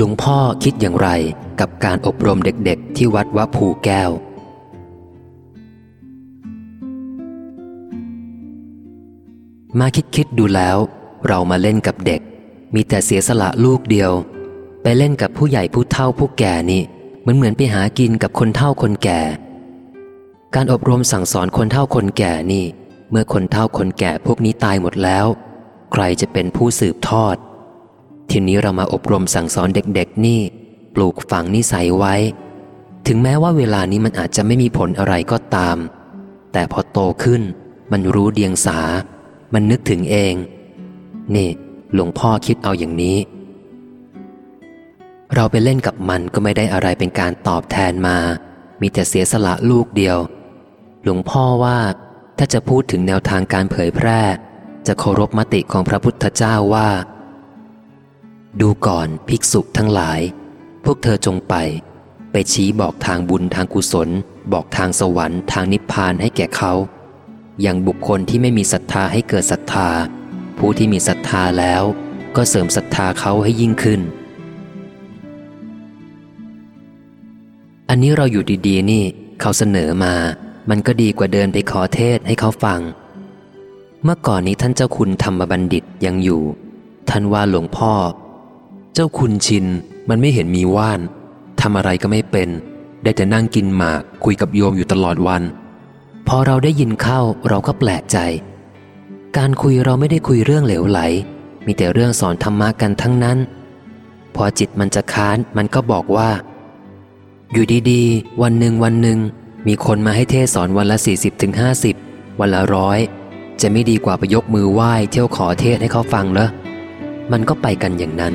หลวงพ่อคิดอย่างไรกับการอบรมเด็กๆ ที่วัดวัภูแก้ว มาคิดคิดดูแล้ว เรามาเล่นกับเด็ก มีแต่เสียสละลูกเดียว ไปเล่นกับผู้ใหญ่ผู้เฒ่าผู้แก่นี่เหมันเหมือนไปหากินกับคนเฒ่าคนแก่ การอบรมสั่งสอนคนเฒ่าคนแก่นี่ เมื่อคนเฒ่าคนแก่พวกนี้ตายหมดแล้ว ใครจะเป็นผู้สืบทอด ทีนี้เรามาอบรมสั่งสอนเด็กๆนี่ ปลูกฝังนิสัยไว้ ถึงแม้ว่าเวลานี้มันอาจจะไม่มีผลอะไรก็ตาม แต่พอโตขึ้น มันรู้เดียงสา มันนึกถึงเอง นี่หลวงพ่อคิดเอาอย่างนี้ เราไปเล่นกับมันก็ไม่ได้อะไรเป็นการตอบแทนมา มีแต่เสียสละลูกเดียว หลวงพ่อว่าถ้าจะพูดถึงแนวทางการเผยแพร่ จะเคารพมติของพระพุทธเจ้าว่า ดูก่อนภิกษุทั้งหลาย พวกเธอจงไป ไปชี้บอกทางบุญทางกุศล บอกทางสวรรค์ทางนิพพานให้แก่เขา อย่างบุคคลที่ไม่มีศรัทธาให้เกิดศรัทธา ผู้ที่มีศรัทธาแล้ว ก็เสริมศรัทธาเขาให้ยิ่งขึ้น อันนี้เราอยู่ดีๆ นี่ เขาเสนอมา มันก็ดีกว่าเดินไปขอเทศให้เขาฟัง เมื่อก่อนนี้ท่านเจ้าคุณธรรมบัณฑิตยังอยู่ ท่านว่าหลวงพ่อ เจ้าคุณชินมันไม่เห็นมีว่านทำอะไรก็ไม่เป็น ได้แต่นั่งกินหมากคุยกับโยมอยู่ตลอดวัน พอเราได้ยินเข้าเราก็แปลกใจ การคุยเราไม่ได้คุยเรื่องเหลวไหล มีแต่เรื่องสอนธรรมะกันทั้งนั้น พอจิตมันจะค้านมันก็บอกว่า อยู่ดีๆ วันหนึ่งวันหนึ่งมีคนมาให้เทศสอนวันละ 40-50ถึงวันละร้อยจะไม่ดีกว่าไปยกมือไหว้เที่ยวขอเทศให้เขาฟังเหรอมันก็ไปกันอย่างนั้น